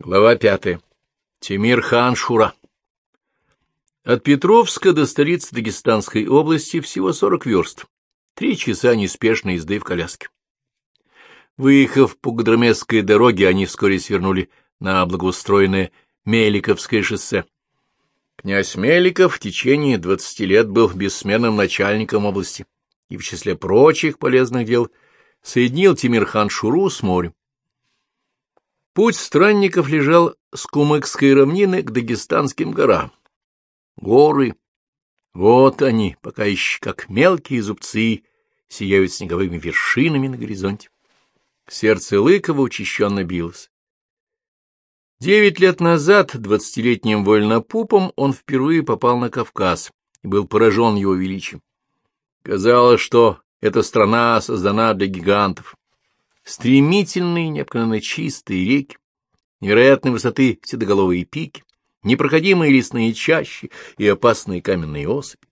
Глава пятая. Тимир-хан Шура. От Петровска до столицы Дагестанской области всего сорок верст. Три часа неспешной езды в коляске. Выехав по Гудромесской дороге, они вскоре свернули на благоустроенное Меликовское шоссе. Князь Меликов в течение двадцати лет был бессменным начальником области и в числе прочих полезных дел соединил Тимир-хан Шуру с морем. Путь странников лежал с Кумыкской равнины к Дагестанским горам. Горы, вот они, пока еще как мелкие зубцы, сияют снеговыми вершинами на горизонте. Сердце Лыкова учащенно билось. Девять лет назад, двадцатилетним вольнопупом, он впервые попал на Кавказ и был поражен его величием. Казалось, что эта страна создана для гигантов стремительные, необыкновенно чистые реки, невероятной высоты седоголовые пики, непроходимые лесные чащи и опасные каменные осыпи.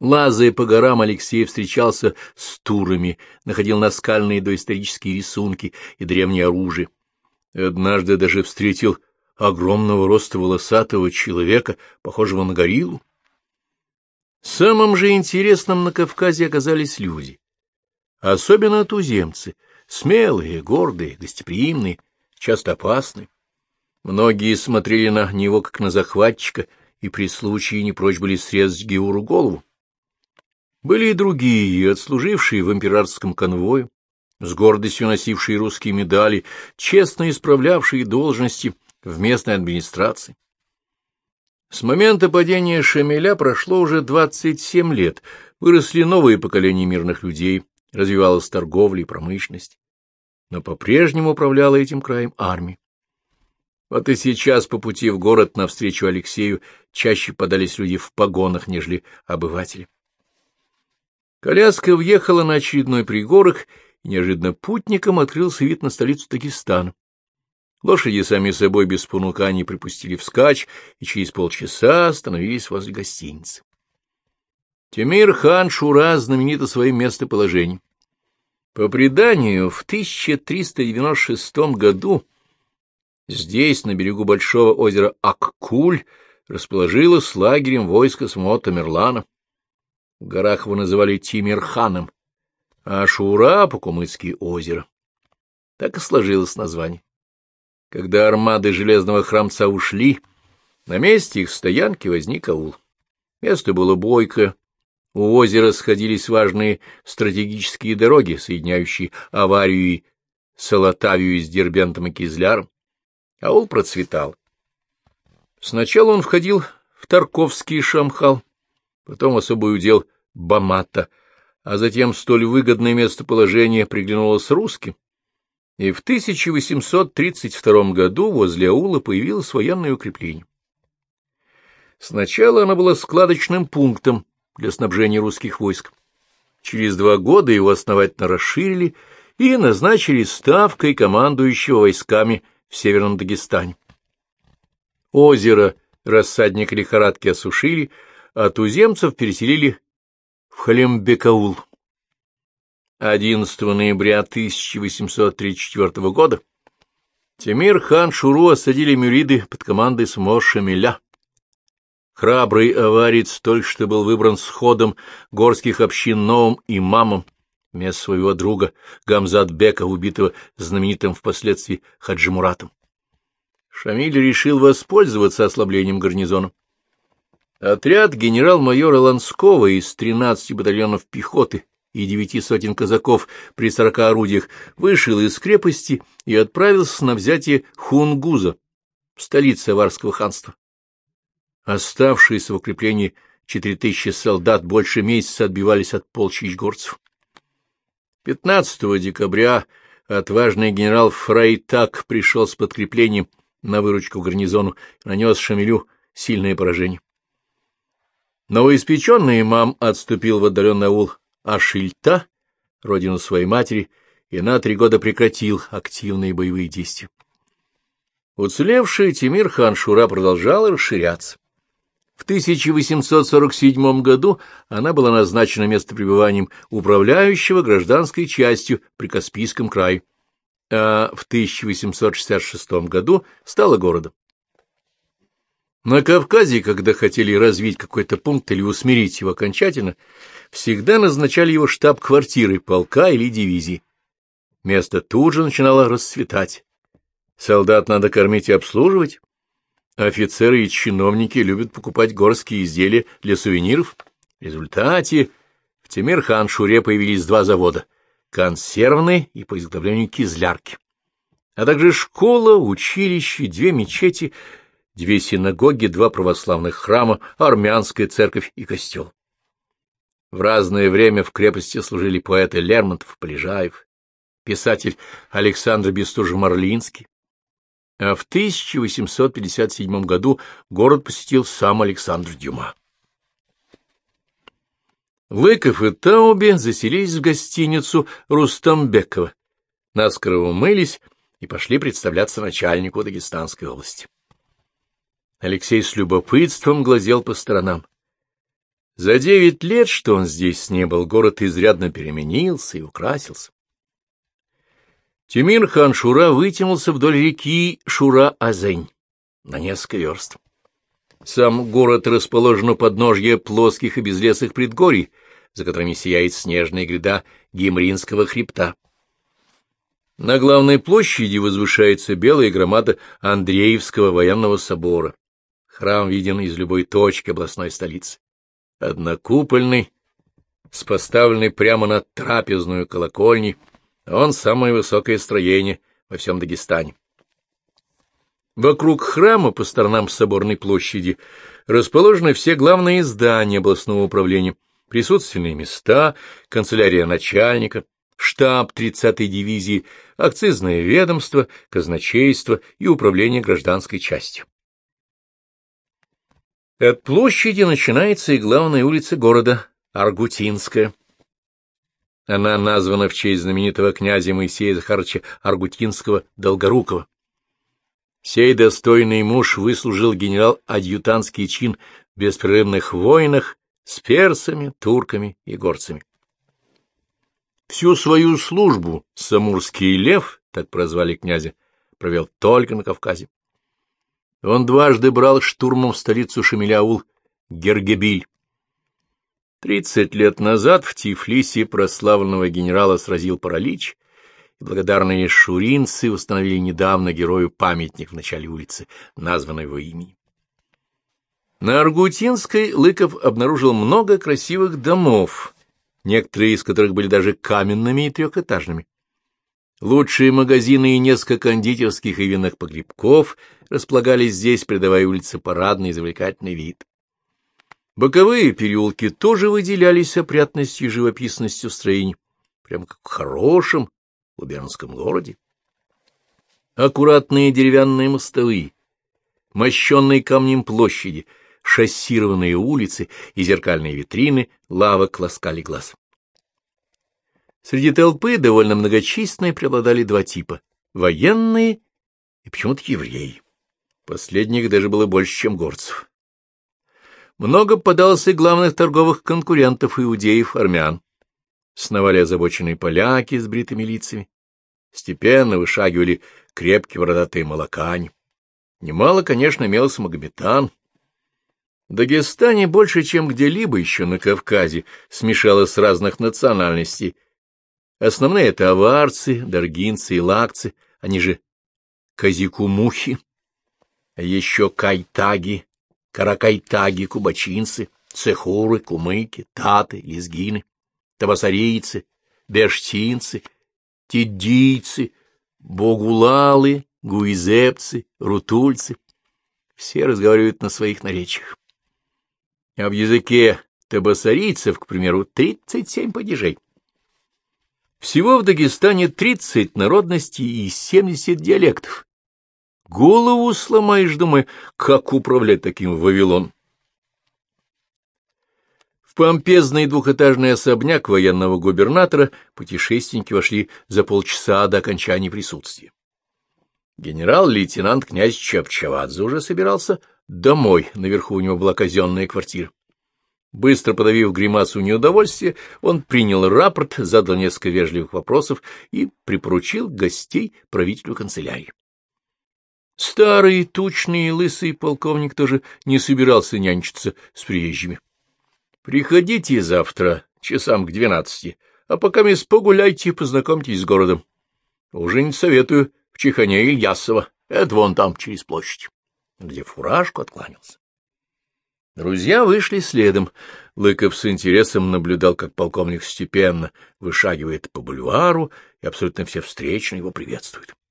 Лазая по горам, Алексей встречался с турами, находил наскальные доисторические рисунки и древнее оружие. Однажды даже встретил огромного роста волосатого человека, похожего на гориллу. Самым же интересным на Кавказе оказались люди. Особенно туземцы, смелые, гордые, гостеприимные, часто опасные. Многие смотрели на него, как на захватчика, и при случае не прочь были срезать Геуру голову. Были и другие, отслужившие в императорском конвое, с гордостью носившие русские медали, честно исправлявшие должности в местной администрации. С момента падения Шамиля прошло уже 27 лет, выросли новые поколения мирных людей, развивалась торговля и промышленность, но по-прежнему управляла этим краем армия. Вот и сейчас по пути в город навстречу Алексею чаще подались люди в погонах, нежели обыватели. Коляска въехала на очередной пригорок, и неожиданно путникам открылся вид на столицу Дагестана. Лошади сами собой без понуканий припустили вскачь и через полчаса остановились возле гостиницы. Тимир хан Шура знаменита своим местоположением. По преданию, в 1396 году здесь, на берегу большого озера Аккуль, расположилось лагерем войско самого Тамерлана. В горах его называли Тимирханом, а Шура — Покумыцкие озеро. Так и сложилось название. Когда армады Железного Храмца ушли, на месте их стоянки возник аул. Место было бойкое, у озера сходились важные стратегические дороги, соединяющие аварию и Салатавию с Дербентом и Кизляром. Аул процветал. Сначала он входил в Тарковский Шамхал, потом особый удел Бамата, а затем столь выгодное местоположение приглянулось русским, и в 1832 году возле аула появилось военное укрепление. Сначала оно было складочным пунктом для снабжения русских войск. Через два года его основательно расширили и назначили ставкой командующего войсками в Северном Дагестане. Озеро рассадник лихорадки осушили, а туземцев переселили в Халембекаул. 11 ноября 1834 года Тимир хан Шуру осадили мюриды под командой самого Шамиля. Храбрый аварец только что был выбран сходом горских общин новым имамом, вместо своего друга Гамзат Бека, убитого знаменитым впоследствии Хаджимуратом. Шамиль решил воспользоваться ослаблением гарнизона. Отряд генерал-майора Ланского из 13 батальонов пехоты и девяти сотен казаков при сорока орудиях вышел из крепости и отправился на взятие Хунгуза, столицы Аварского ханства. Оставшиеся в укреплении четыре тысячи солдат больше месяца отбивались от полчищ горцев. 15 декабря отважный генерал Фрейтак пришел с подкреплением на выручку гарнизону и нанес Шамилю сильное поражение. Новоиспеченный имам отступил в отдаленный аул Ашильта, родину своей матери, и на три года прекратил активные боевые действия. Уцелевший Тимир хан Шура продолжал расширяться. В 1847 году она была назначена местопребыванием управляющего гражданской частью при Каспийском крае. а в 1866 году стала городом. На Кавказе, когда хотели развить какой-то пункт или усмирить его окончательно, всегда назначали его штаб-квартирой полка или дивизии. Место тут же начинало расцветать. Солдат надо кормить и обслуживать. Офицеры и чиновники любят покупать горские изделия для сувениров. В результате в Темир-хан-Шуре появились два завода — консервный и по изготовлению кизлярки, а также школа, училище, две мечети, две синагоги, два православных храма, армянская церковь и костел. В разное время в крепости служили поэты Лермонтов, Полежаев, писатель Александр Бестужев-Марлинский, а в 1857 году город посетил сам Александр Дюма. Лыков и Тауби заселились в гостиницу Рустамбекова, наскоро умылись и пошли представляться начальнику Дагестанской области. Алексей с любопытством глазел по сторонам. За девять лет, что он здесь не был, город изрядно переменился и украсился. Тимир-хан Шура вытянулся вдоль реки Шура-Азень на несколько верст. Сам город расположен у подножья плоских и безлесых предгорий, за которыми сияет снежная гряда Гимринского хребта. На главной площади возвышается белая громада Андреевского военного собора. Храм виден из любой точки областной столицы. Однокупольный, с поставленной прямо над трапезную колокольней, он самое высокое строение во всем Дагестане. Вокруг храма по сторонам соборной площади расположены все главные здания областного управления, присутственные места, канцелярия начальника, штаб 30-й дивизии, акцизное ведомство, казначейство и управление гражданской частью. От площади начинается и главная улица города Аргутинская. Она названа в честь знаменитого князя Моисея Захаровича Аргутинского Долгорукова. Сей достойный муж выслужил генерал-адъютантский чин в беспрерывных войнах с персами, турками и горцами. Всю свою службу Самурский лев, так прозвали князя, провел только на Кавказе. Он дважды брал штурмом столицу Шамиляул Гергебиль. Тридцать лет назад в Тифлисе прославленного генерала сразил паралич, и благодарные шуринцы установили недавно герою памятник в начале улицы, названный его имени. На Аргутинской Лыков обнаружил много красивых домов, некоторые из которых были даже каменными и трехэтажными. Лучшие магазины и несколько кондитерских и винных погребков располагались здесь, придавая улице парадный и завлекательный вид. Боковые переулки тоже выделялись опрятностью и живописностью строений, прямо как в хорошем губернском городе. Аккуратные деревянные мостовые, мощенные камнем площади, шоссированные улицы и зеркальные витрины лавок ласкали глаз. Среди толпы довольно многочисленные преобладали два типа — военные и почему-то евреи. Последних даже было больше, чем горцев. Много подалось и главных торговых конкурентов иудеев армян. Сновали озабоченные поляки с бритыми лицами. Степенно вышагивали крепкие бородатые молокань. Немало, конечно, имелся магометан. В Дагестане больше, чем где-либо еще на Кавказе, смешалось разных национальностей. Основные — это аварцы, даргинцы и лакцы, они же казикумухи, а еще кайтаги, каракайтаги, кубачинцы, цехуры, кумыки, таты, лезгины, табасарийцы, бештинцы, тидийцы, богулалы, гуизепцы, рутульцы. Все разговаривают на своих наречиях. А в языке табасарийцев, к примеру, 37 падежей. Всего в Дагестане 30 народностей и 70 диалектов. Голову сломаешь, думаю, как управлять таким Вавилон. В помпезный двухэтажный особняк военного губернатора путешественники вошли за полчаса до окончания присутствия. Генерал-лейтенант князь Чапчавадзе уже собирался домой, наверху у него была казенная квартира. Быстро подавив гримасу неудовольствия, он принял рапорт, задал несколько вежливых вопросов и припоручил гостей правителю канцелярии. Старый, тучный, лысый полковник тоже не собирался нянчиться с приезжими. — Приходите завтра, часам к двенадцати, а пока мисс погуляйте, познакомьтесь с городом. Уже не советую в Чехане Ильясова, это вон там, через площадь. Где фуражку откланялся. Друзья вышли следом. Лыков с интересом наблюдал, как полковник степенно вышагивает по бульвару, и абсолютно все встречные его приветствуют. —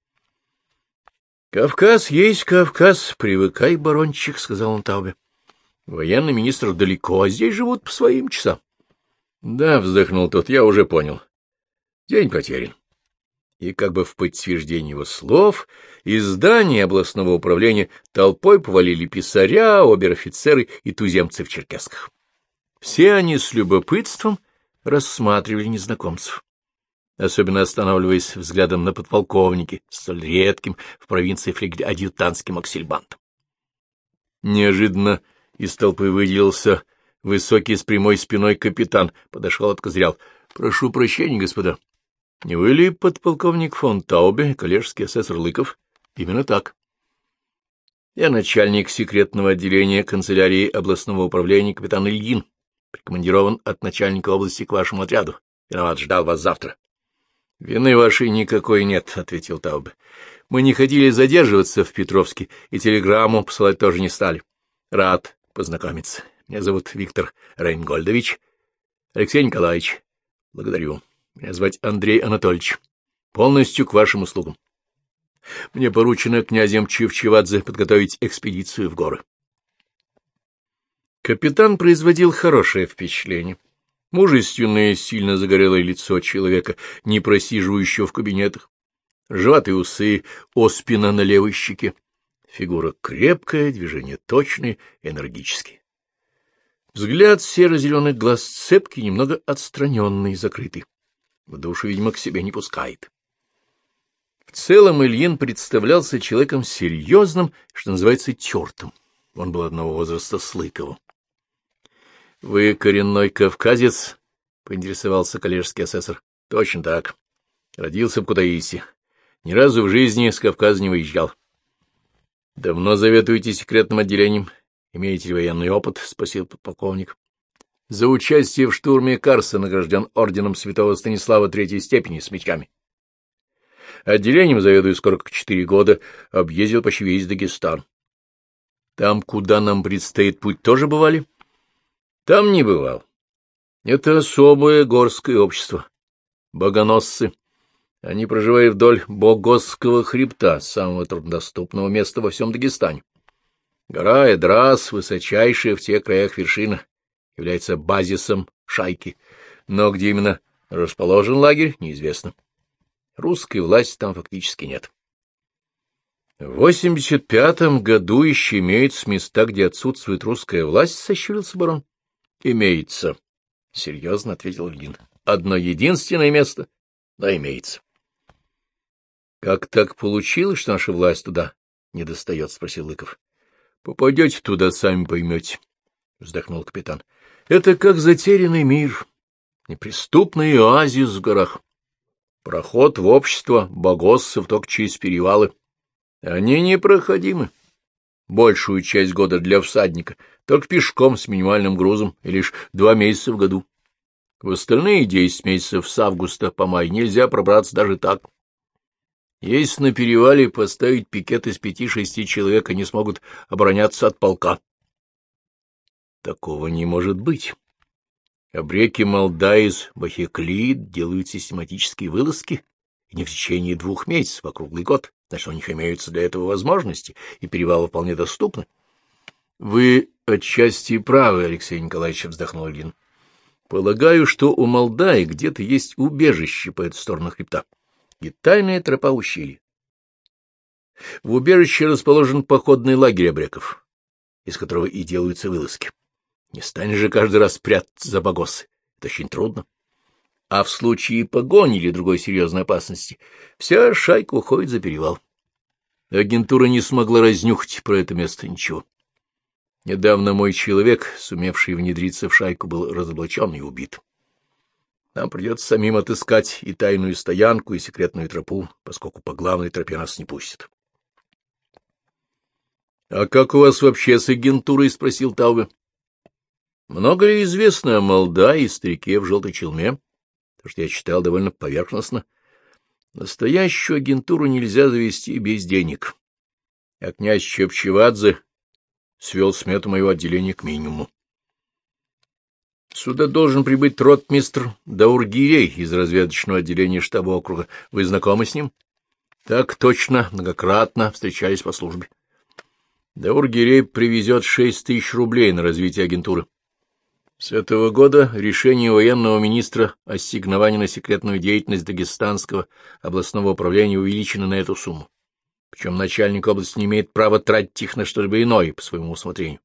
Кавказ есть Кавказ, привыкай, барончик, — сказал он Таубе. — Военный министр далеко, а здесь живут по своим часам. — Да, — вздохнул тот, — я уже понял. День потерян и как бы в подтверждение его слов из здания областного управления толпой повалили писаря, обер-офицеры и туземцы в черкесках. Все они с любопытством рассматривали незнакомцев, особенно останавливаясь взглядом на подполковники, столь редким в провинции флигель-адъютантским аксельбантом. Неожиданно из толпы выделился высокий с прямой спиной капитан, подошел, откозрял. — Прошу прощения, господа. — Не вы ли подполковник фон Таубе, коллежский асессор Лыков? — Именно так. Я начальник секретного отделения канцелярии областного управления капитан Ильин, прикомандирован от начальника области к вашему отряду. Виноват, ждал вас завтра. — Вины вашей никакой нет, — ответил Таубе. — Мы не хотели задерживаться в Петровске, и телеграмму посылать тоже не стали. Рад познакомиться. Меня зовут Виктор Рейнгольдович. Алексей Николаевич, благодарю. Меня звать Андрей Анатольевич. Полностью к вашим услугам. Мне поручено князем Чивчевадзе подготовить экспедицию в горы. Капитан производил хорошее впечатление. Мужественное, сильно загорелое лицо человека, не просиживающего в кабинетах, сжатые усы, оспина на левой щеке. Фигура крепкая, движения точные, энергические. Взгляд серо-зеленых глаз цепкий, немного отстраненный, закрытый. В душу, видимо, к себе не пускает. В целом Ильин представлялся человеком серьезным, что называется, тертым. Он был одного возраста с Лыковым. — Вы коренной кавказец? — поинтересовался коллежский асессор. — Точно так. Родился в Кутаиси. Ни разу в жизни с Кавказа не выезжал. — Давно заветуете секретным отделением? Имеете ли военный опыт? — спросил подполковник. За участие в штурме Карса награжден орденом святого Станислава третьей степени с мечами. Отделением заведую скоро как четыре года, объездил почти весь Дагестан. Там, куда нам предстоит путь, тоже бывали? Там не бывал. Это особое горское общество. Богоносцы. Они проживают вдоль Богосского хребта, самого труднодоступного места во всем Дагестане. Гора Эдрас, высочайшая в тех краях вершина является базисом шайки, но где именно расположен лагерь, неизвестно. Русской власти там фактически нет. В 85-м году еще имеются места, где отсутствует русская власть, — сощурился барон. — Имеется, — серьезно ответил Ильин. — Одно единственное место, да имеется. — Как так получилось, что наша власть туда не достает? — спросил Лыков. — Попадете туда, сами поймете, — вздохнул капитан. Это как затерянный мир, неприступный оазис в горах. Проход в общество богоссов только через перевалы. Они непроходимы. Большую часть года для всадника, только пешком с минимальным грузом и лишь два месяца в году. В остальные десять месяцев с августа по май нельзя пробраться даже так. Если на перевале поставить пикет из пяти-шести человек, они смогут обороняться от полка. Такого не может быть. Обреки Малдаис, Бахеклид делают систематические вылазки, и не в течение двух месяцев, а круглый год. Значит, у них имеются для этого возможности, и перевалы вполне доступны. — Вы отчасти правы, Алексей Николаевич, — вздохнул Ильин. — Полагаю, что у Молдаи где-то есть убежище по эту сторону хребта и тайная тропа ущелья. В убежище расположен походный лагерь обреков, из которого и делаются вылазки. Не станешь же каждый раз прятаться за богосы. Это очень трудно. А в случае погони или другой серьезной опасности вся шайка уходит за перевал. Агентура не смогла разнюхать про это место ничего. Недавно мой человек, сумевший внедриться в шайку, был разоблачен и убит. Нам придется самим отыскать и тайную стоянку, и секретную тропу, поскольку по главной тропе нас не пустят. — А как у вас вообще с агентурой? — спросил Таубе. — Много ли известно о Молда и старике в желтой челме? Потому что я читал довольно поверхностно. Настоящую агентуру нельзя завести без денег. А князь Чепчевадзе свел смету моего отделения к минимуму. Сюда должен прибыть ротмистр Даургирей из разведочного отделения штаба округа. Вы знакомы с ним? Так точно, многократно встречались по службе. Даургирей привезет шесть тысяч рублей на развитие агентуры. С этого года решение военного министра о ассигновании на секретную деятельность Дагестанского областного управления увеличено на эту сумму. Причем начальник области не имеет права тратить их на что-либо иное по своему усмотрению.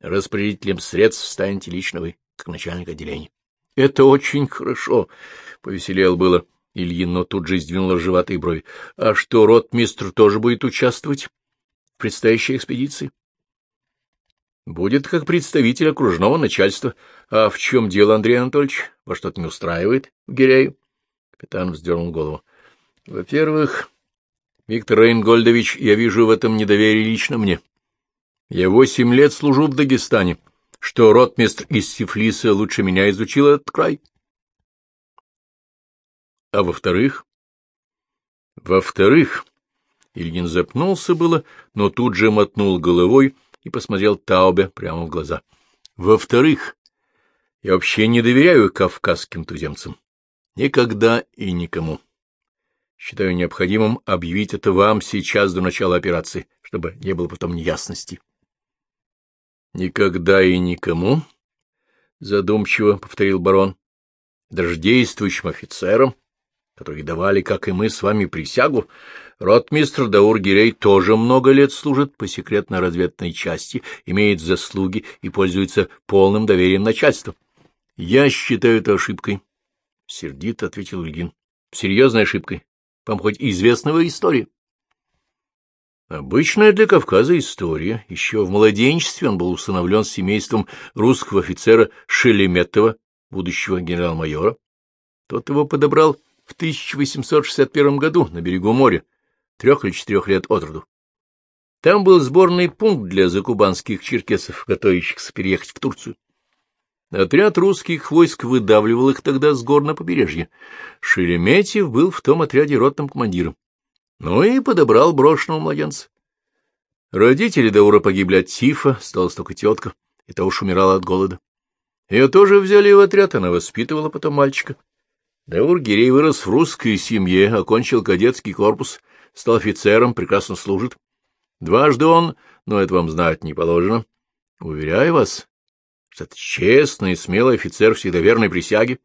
Распределителем средств станете лично вы как начальник отделения. — Это очень хорошо, — повеселел было Ильин, но тут же сдвинул ржеватые брови. — А что, ротмистр тоже будет участвовать в предстоящей экспедиции? — Будет как представитель окружного начальства. А в чем дело, Андрей Анатольевич? Во что-то не устраивает в Гирею? Капитан вздернул голову. — Во-первых, Виктор Рейнгольдович, я вижу в этом недоверие лично мне. Я восемь лет служу в Дагестане. — что ротмистр из Сифлиса лучше меня изучил этот край. А во-вторых? Во-вторых, Ильин запнулся было, но тут же мотнул головой и посмотрел Таубе прямо в глаза. Во-вторых, я вообще не доверяю кавказским туземцам. Никогда и никому. Считаю необходимым объявить это вам сейчас до начала операции, чтобы не было потом неясности. — Никогда и никому, — задумчиво повторил барон, — даже действующим офицерам, которые давали, как и мы с вами, присягу, ротмистр Даур Гирей тоже много лет служит по секретно-разведной части, имеет заслуги и пользуется полным доверием начальства. — Я считаю это ошибкой, — сердито ответил Ильин. — Серьезной ошибкой. Вам хоть известного история? Обычная для Кавказа история. Еще в младенчестве он был усыновлен семейством русского офицера Шелеметова, будущего генерал-майора. Тот его подобрал в 1861 году на берегу моря, трех или четырех лет от роду. Там был сборный пункт для закубанских черкесов, готовящихся переехать в Турцию. Отряд русских войск выдавливал их тогда с гор на побережье. Шереметьев был в том отряде ротным командиром. Ну и подобрал брошенного младенца. Родители Даура погибли от тифа, осталась только тетка, и та уж умирала от голода. Ее тоже взяли в отряд, она воспитывала потом мальчика. Даур Гирей вырос в русской семье, окончил кадетский корпус, стал офицером, прекрасно служит. Дважды он, но это вам знать не положено. Уверяю вас, что честный и смелый офицер всегда верной присяги.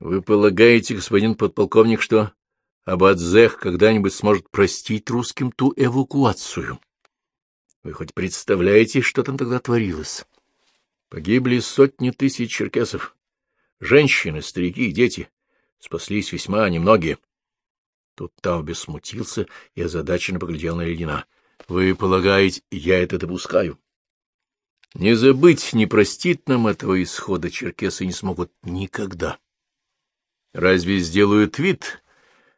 Вы полагаете, господин подполковник, что Абадзех когда-нибудь сможет простить русским ту эвакуацию. Вы хоть представляете, что там тогда творилось? Погибли сотни тысяч черкесов. Женщины, старики и дети. Спаслись весьма немногие. Тут Таубе смутился и озадаченно поглядел на Ильина. — Вы полагаете, я это допускаю? Не забыть, не простить нам этого исхода черкесы не смогут никогда. Разве сделают вид,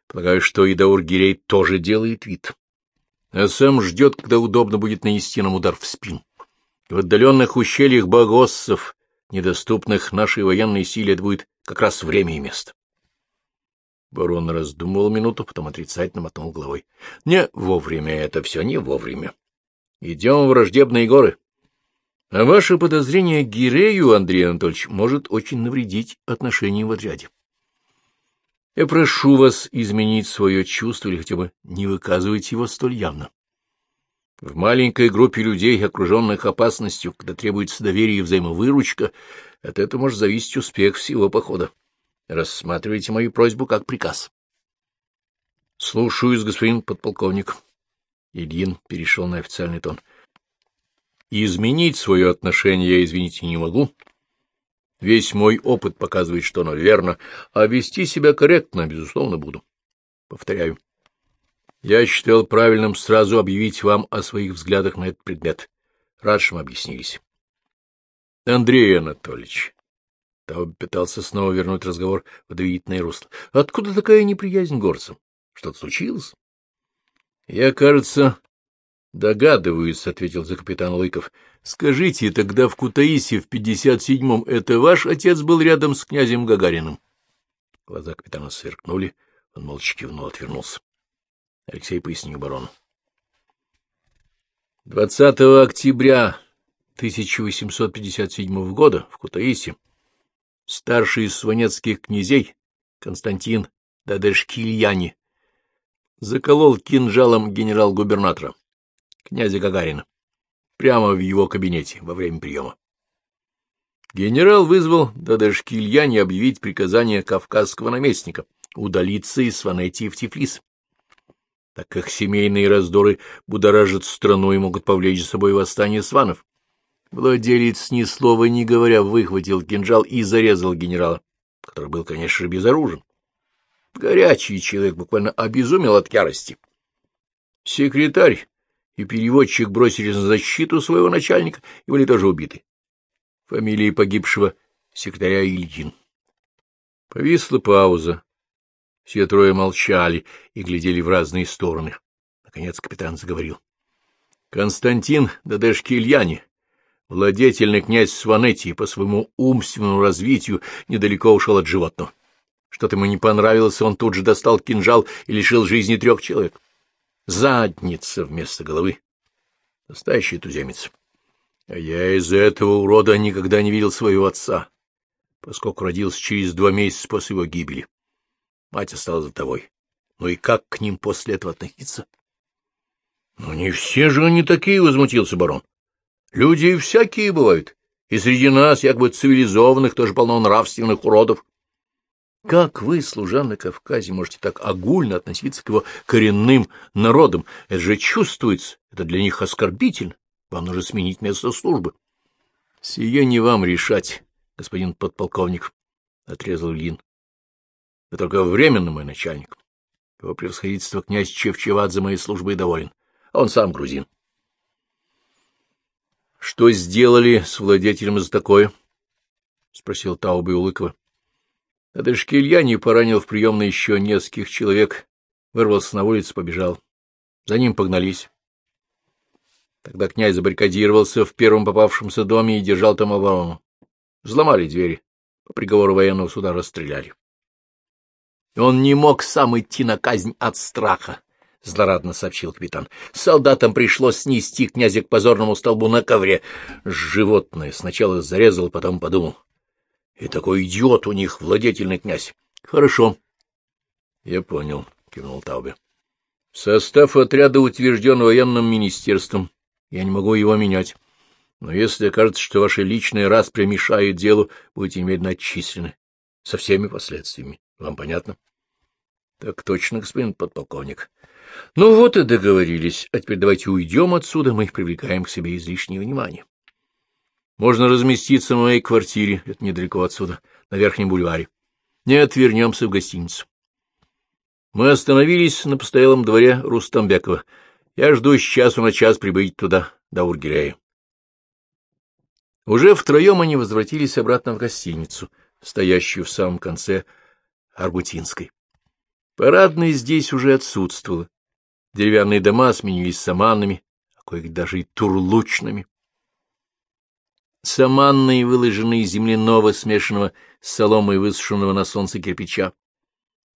Полагаю, что и Даургирей тоже делает вид. А сам ждет, когда удобно будет нанести нам удар в спину. В отдаленных ущельях богоссов, недоступных нашей военной силе, это будет как раз время и место. Барон раздумывал минуту, потом отрицательно мотнул головой. — Не вовремя это все, не вовремя. Идем в враждебные горы. А ваше подозрение Гирею, Андрей Анатольевич, может очень навредить отношениям в отряде. Я прошу вас изменить свое чувство или хотя бы не выказывать его столь явно. В маленькой группе людей, окруженных опасностью, когда требуется доверие и взаимовыручка, от этого может зависеть успех всего похода. Рассматривайте мою просьбу как приказ. — Слушаюсь, господин подполковник. Ильин перешел на официальный тон. — Изменить свое отношение я, извините, не могу, Весь мой опыт показывает, что оно верно, а вести себя корректно, безусловно, буду. Повторяю. Я считал правильным сразу объявить вам о своих взглядах на этот предмет. Рад, что мы объяснились. — Андрей Анатольевич, Тауб пытался снова вернуть разговор в доверительное русло. — Откуда такая неприязнь горцам? Что-то случилось? — Я, кажется, догадываюсь, — ответил за капитан Лыков. — Скажите, тогда в Кутаиси в пятьдесят седьмом это ваш отец был рядом с князем Гагариным? Глаза капитана сверкнули, он молча кивнул, отвернулся. Алексей пояснил барону. 20 октября 1857 года в Кутаиси старший из сванецких князей Константин Дадешкильяни заколол кинжалом генерал-губернатора, князя Гагарина, прямо в его кабинете во время приема. Генерал вызвал Дадешкильяни объявить приказание кавказского наместника удалиться из Сванетии в Тифлис, так как семейные раздоры будоражат страну и могут повлечь за собой восстание сванов. Владелец, ни слова не говоря, выхватил кинжал и зарезал генерала, который был, конечно же, безоружен. Горячий человек буквально обезумел от ярости. Секретарь и переводчик бросились на защиту своего начальника и были тоже убиты. Фамилии погибшего секретаря Ильин. Повисла пауза. Все трое молчали и глядели в разные стороны. Наконец капитан заговорил. — Константин Дадешки Ильяне Владетельный князь Сванетти по своему умственному развитию недалеко ушел от животного. Что-то ему не понравилось, он тут же достал кинжал и лишил жизни трех человек. Задница вместо головы. Настоящий туземец. А я из-за этого урода никогда не видел своего отца, поскольку родился через два месяца после его гибели. Мать осталась за тобой. Ну и как к ним после этого относиться? — Ну, не все же они такие, — возмутился барон. Люди всякие бывают, и среди нас, якобы цивилизованных, тоже полно нравственных уродов. Как вы, служа на Кавказе, можете так огульно относиться к его коренным народам? Это же чувствуется, это для них оскорбительно. Вам нужно сменить место службы. — Сие не вам решать, господин подполковник, — отрезал Лин. — Вы только временно мой начальник. Его превосходительство князь Чевчевадзе моей службой доволен. Он сам грузин. — Что сделали с владетелем за такое? — спросил Тауби Улыкова. Адышки Илья не поранил в приемной еще нескольких человек, вырвался на улицу, побежал. За ним погнались. Тогда князь забаррикадировался в первом попавшемся доме и держал там оборону. Взломали двери. По приговору военного суда расстреляли. Он не мог сам идти на казнь от страха. — злорадно сообщил капитан. — Солдатам пришлось снести князя к позорному столбу на ковре. Животное сначала зарезал, потом подумал. И такой идиот у них, владетельный князь. — Хорошо. — Я понял, — кивнул Таубе. — Состав отряда утвержден военным министерством. Я не могу его менять. Но если окажется, что ваши личные распри мешают делу, будете немедленно отчислены. Со всеми последствиями. Вам понятно? — Так точно, господин подполковник. Ну вот и договорились. А теперь давайте уйдем отсюда, мы их привлекаем к себе излишнее внимание. Можно разместиться в моей квартире, это недалеко отсюда, на Верхнем бульваре. Нет, вернемся в гостиницу. Мы остановились на постоялом дворе Рустамбекова. Я жду с часу на час прибыть туда, до Ургеляя. Уже втроем они возвратились обратно в гостиницу, стоящую в самом конце Аргутинской. Парадной здесь уже отсутствовало. Деревянные дома сменились саманными, а кое даже и турлучными. Саманные, выложенные из земляного, смешанного с соломой, высушенного на солнце кирпича.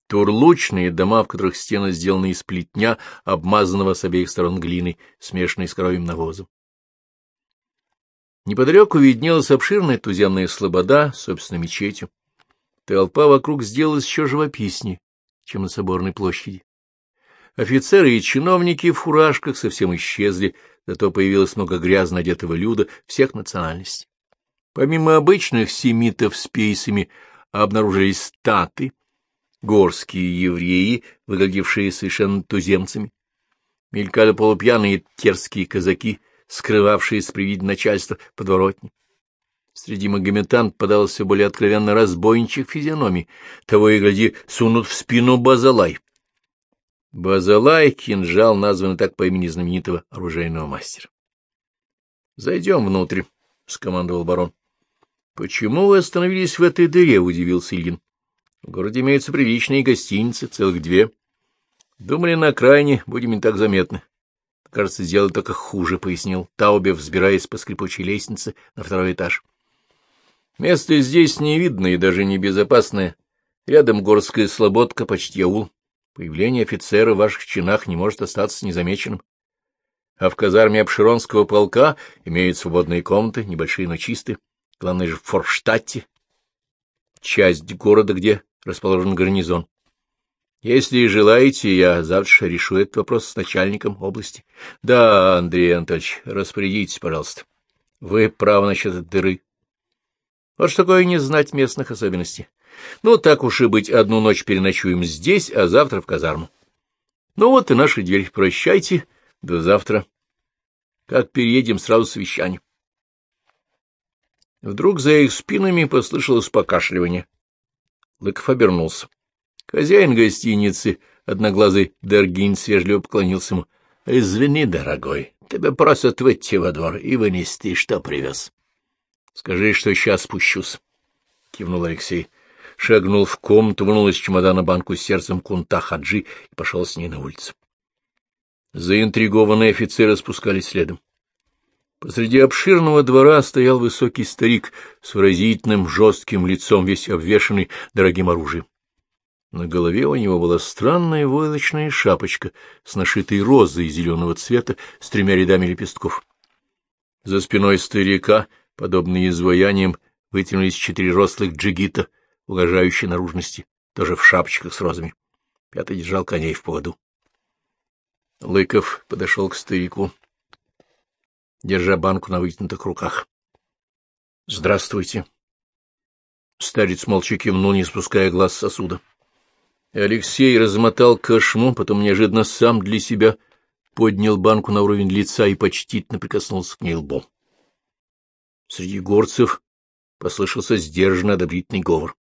Турлучные дома, в которых стены сделаны из плетня, обмазанного с обеих сторон глиной, смешанной с коровьим навозом. Неподалеку виднелась обширная туземная слобода, собственно, мечетью. Толпа вокруг сделалась еще живописнее, чем на соборной площади. Офицеры и чиновники в фуражках совсем исчезли, зато появилось много грязно одетого люда всех национальностей. Помимо обычных семитов с пейсами обнаружились статы, горские евреи, выглядевшие совершенно туземцами. Мелькали полупьяные терские казаки, скрывавшиеся при виде начальства подворотни. Среди магометан подалось все более откровенно разбойничьих физиономий. Того и гляди, сунут в спину базалай. Базалай — кинжал, названный так по имени знаменитого оружейного мастера. Зайдем внутрь, — скомандовал барон. — Почему вы остановились в этой дыре? — удивился Ильин. — В городе имеются приличные гостиницы, целых две. Думали, на окраине будем не так заметны. Кажется, сделали только хуже, — пояснил Таубе, взбираясь по скрипучей лестнице на второй этаж. Место здесь не видно и даже не безопасное. Рядом горская слободка, почти аул. Появление офицера в ваших чинах не может остаться незамеченным а в казарме Обширонского полка имеют свободные комнаты, небольшие, но чистые. Главное же в Форштадте, часть города, где расположен гарнизон. Если желаете, я завтра решу этот вопрос с начальником области. Да, Андрей Анатольевич, распорядитесь, пожалуйста. Вы правы насчет дыры. Вот что такое не знать местных особенностей. Ну, так уж и быть, одну ночь переночуем здесь, а завтра в казарму. Ну вот и наша дверь. Прощайте. До завтра. Как переедем, сразу совещание. Вдруг за их спинами послышалось покашливание. Лыков обернулся. Хозяин гостиницы, одноглазый Дергин, свежливо поклонился ему. — Извини, дорогой, тебя просят выйти во двор и вынести, что привез. — Скажи, что сейчас спущусь, — кивнул Алексей. Шагнул в комнату, вынул из чемодана банку с сердцем кунта хаджи и пошел с ней на улицу. Заинтригованные офицеры спускались следом. Посреди обширного двора стоял высокий старик с выразительным жестким лицом, весь обвешанный дорогим оружием. На голове у него была странная войлочная шапочка с нашитой розой зеленого цвета с тремя рядами лепестков. За спиной старика, подобные изваяниям, вытянулись четыре рослых джигита, угрожающей наружности, тоже в шапочках с розами. Пятый держал коней в поводу. Лыков подошел к старику, держа банку на вытянутых руках. — Здравствуйте. Старец молча кивнул, не спуская глаз сосуда. Алексей размотал кошму, потом неожиданно сам для себя поднял банку на уровень лица и почтительно прикоснулся к ней лбом. Среди горцев послышался сдержанный одобрительный говор.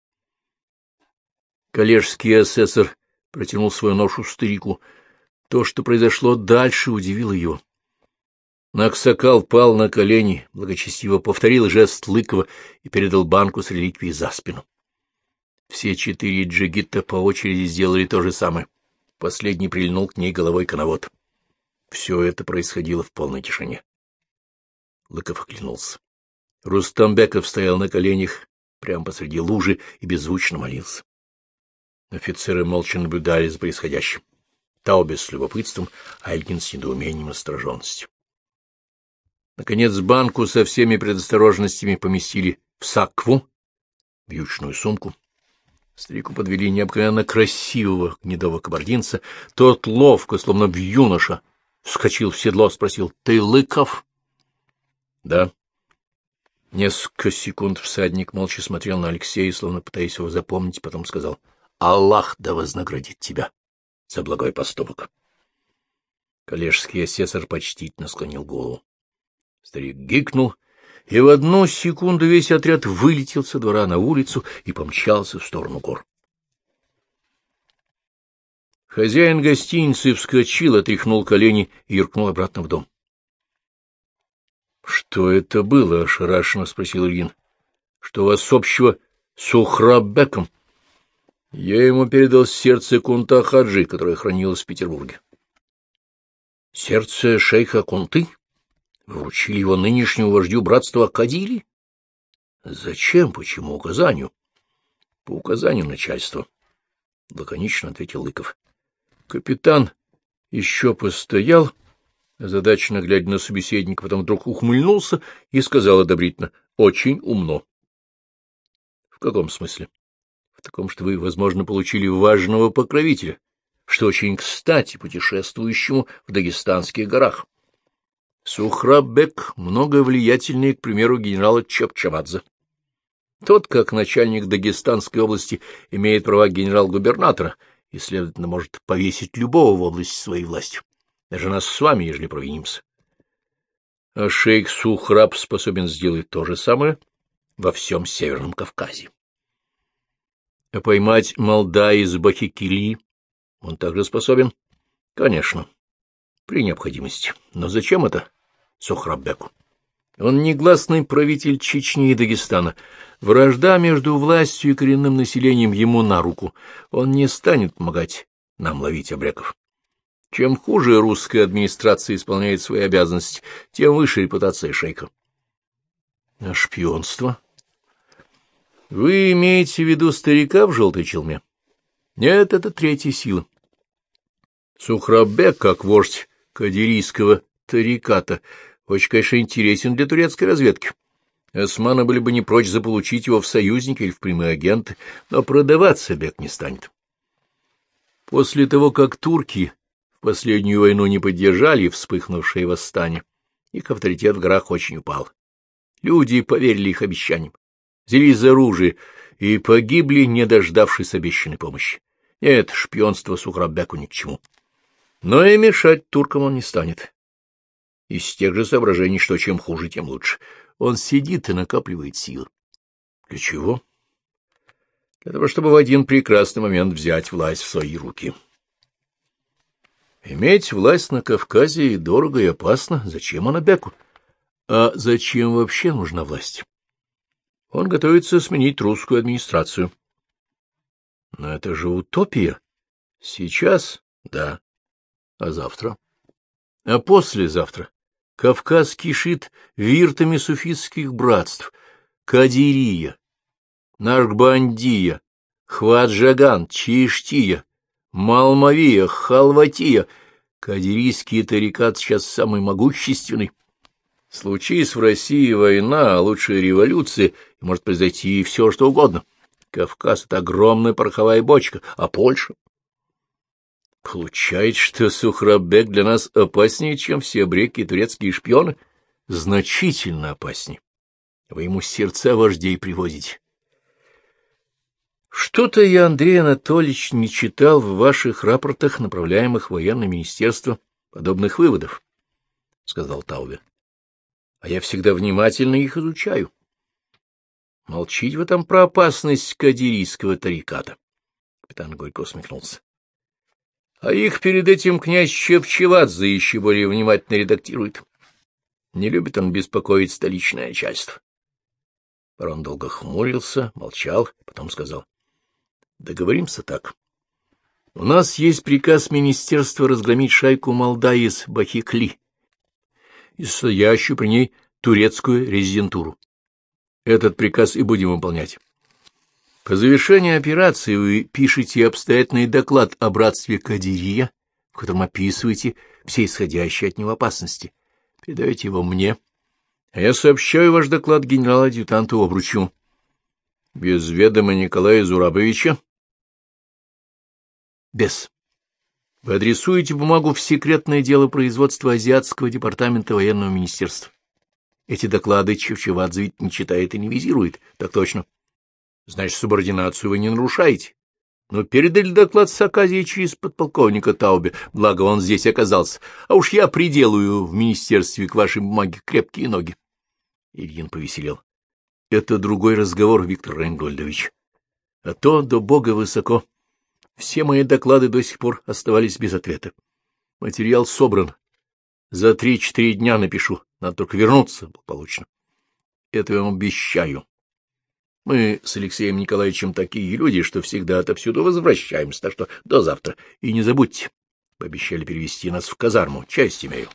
Коллежский асессор протянул свою ношу старику — то, что произошло дальше, удивило его. Наксакал пал на колени, благочестиво повторил жест Лыкова и передал банку с реликвией за спину. Все четыре джигита по очереди сделали то же самое. Последний прильнул к ней головой коновод. Все это происходило в полной тишине. Лыков оглянулся. Рустамбеков стоял на коленях прямо посреди лужи и беззвучно молился. Офицеры молча наблюдали за происходящим. Таубе с любопытством, Айлькин с недоумением и настороженностью. Наконец банку со всеми предосторожностями поместили в сакву, вьючную сумку. Старику подвели необыкновенно красивого гнедого кабардинца. Тот ловко, словно в юноша, вскочил в седло, спросил, — Ты Лыков? — Да. Несколько секунд всадник молча смотрел на Алексея, словно пытаясь его запомнить, потом сказал, — Аллах да вознаградит тебя за благой поступок. Коллежский асессор почтительно склонил голову. Старик гикнул, и в одну секунду весь отряд вылетел со двора на улицу и помчался в сторону гор. Хозяин гостиницы вскочил, отряхнул колени и юркнул обратно в дом. — Что это было? — ошарашенно спросил Ильин. — Что у вас общего с Ухрабеком? Я ему передал сердце Кунта Хаджи, которое хранилось в Петербурге. — Сердце шейха Кунты? Вручили его нынешнему вождю братства Кадили? — Зачем? Почему указанию? — По указанию начальства, — лаконично ответил Лыков. Капитан еще постоял, озадаченно глядя на собеседника, потом вдруг ухмыльнулся и сказал одобрительно. — Очень умно. — В каком смысле? Таком, что вы, возможно, получили важного покровителя, что очень кстати путешествующему в Дагестанских горах. Сухрабек много влиятельнее, к примеру, генерала Чапчамадзе. Тот, как начальник Дагестанской области, имеет права генерал-губернатора и, следовательно, может повесить любого в области своей власти, даже нас с вами, ежели провинимся. А шейх Сухраб способен сделать то же самое во всем Северном Кавказе. А поймать молда из Бахикили он также способен? Конечно, при необходимости. Но зачем это Сухрабеку? Он негласный правитель Чечни и Дагестана. Вражда между властью и коренным населением ему на руку. Он не станет помогать нам ловить обреков. Чем хуже русская администрация исполняет свои обязанности, тем выше репутация шейка. Шпионство? Вы имеете в виду старика в желтой челме? Нет, это третья сила. Сухрабек, как вождь кадирийского тариката, очень, конечно, интересен для турецкой разведки. Османы были бы не прочь заполучить его в союзники или в прямые агенты, но продаваться Бек не станет. После того, как турки в последнюю войну не поддержали вспыхнувшее восстание, их авторитет в горах очень упал. Люди поверили их обещаниям, взялись за оружие и погибли, не дождавшись обещанной помощи. Нет, шпионство Сухрабеку ни к чему. Но и мешать туркам он не станет. Из тех же соображений, что чем хуже, тем лучше. Он сидит и накапливает силы. Для чего? Для того, чтобы в один прекрасный момент взять власть в свои руки. Иметь власть на Кавказе и дорого, и опасно. Зачем она Беку? А зачем вообще нужна власть? Он готовится сменить русскую администрацию. Но это же утопия. Сейчас — да. А завтра? А послезавтра? Кавказ кишит виртами суфистских братств, Кадирия, Наркбандия, Хваджаган, Чиштия, Малмавия, Халватия. Кадирийский тарикат сейчас самый могущественный. Случись в России война, а лучше революция, и может произойти все, что угодно. Кавказ — это огромная пороховая бочка, а Польша? Получается, что Сухрабек для нас опаснее, чем все обреки и турецкие шпионы? Значительно опаснее. Вы ему сердца вождей привозите. Что-то я, Андрей Анатольевич, не читал в ваших рапортах, направляемых в военное министерство, подобных выводов, — сказал Таубе. — А я всегда внимательно их изучаю. Молчить в этом про опасность кадирийского тариката. Капитан Горько усмехнулся. А их перед этим князь Чевчевадзе еще более внимательно редактирует. Не любит он беспокоить столичное начальство. Барон долго хмурился, молчал, потом сказал. — Договоримся так. У нас есть приказ министерства разгромить шайку Молда из Бахикли и стоящую при ней турецкую резидентуру. Этот приказ и будем выполнять. По завершении операции вы пишете обстоятельный доклад о братстве Кадирия, в котором описываете все исходящие от него опасности. Передаете его мне, а я сообщаю ваш доклад генерал-адъютанту Обручу. Без ведома Николая Зурабовича? Без. Вы адресуете бумагу в секретное дело производства Азиатского департамента военного министерства. Эти доклады Чевчевадзе ведь не читает и не визирует. Так точно. — Значит, субординацию вы не нарушаете. Но передали доклад с Аказии через подполковника Таубе, благо он здесь оказался, а уж я приделаю в министерстве к вашей бумаге крепкие ноги. Ильин повеселел. — Это другой разговор, Виктор Рейнгольдович. А то до бога высоко. Все мои доклады до сих пор оставались без ответа. Материал собран. За три-четыре дня напишу. Надо только вернуться благополучно. Это я вам обещаю. Мы с Алексеем Николаевичем такие люди, что всегда отовсюду возвращаемся, так что до завтра. И не забудьте, пообещали перевести нас в казарму, часть имею.